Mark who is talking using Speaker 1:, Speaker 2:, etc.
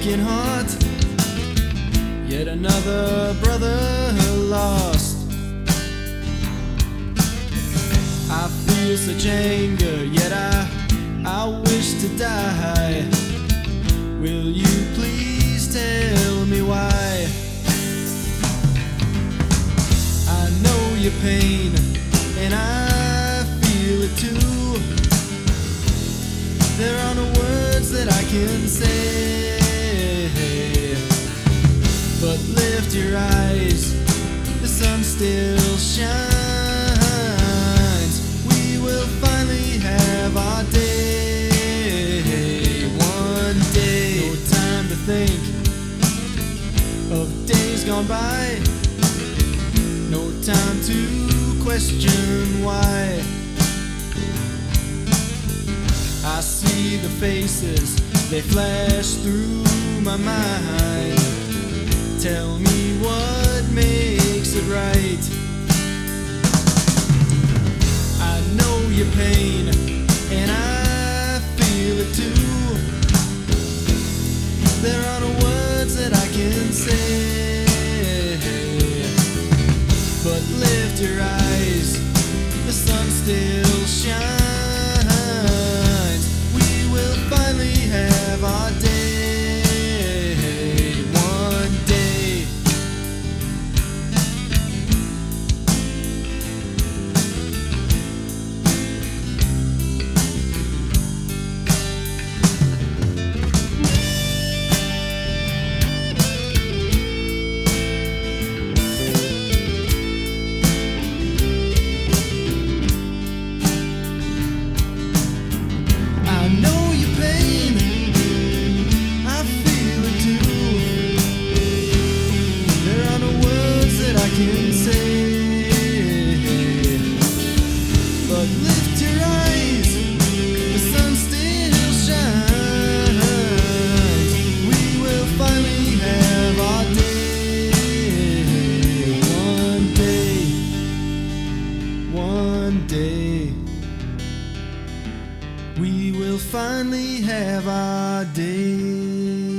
Speaker 1: broken heart. Yet another brother lost. I feel such anger, yet I, I wish to die. Will you please tell me why? I know your pain, and I feel it too. There are no words that I can say. Your eyes, the sun still shines. We will finally have our day. One day, no time to think of days gone by. No time to question why. I see the faces, they flash through my mind. Tell me what makes it right. We will finally have our day.